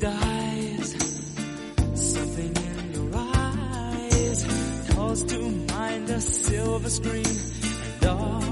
Dies, something in your eyes. Calls to mind a silver screen. And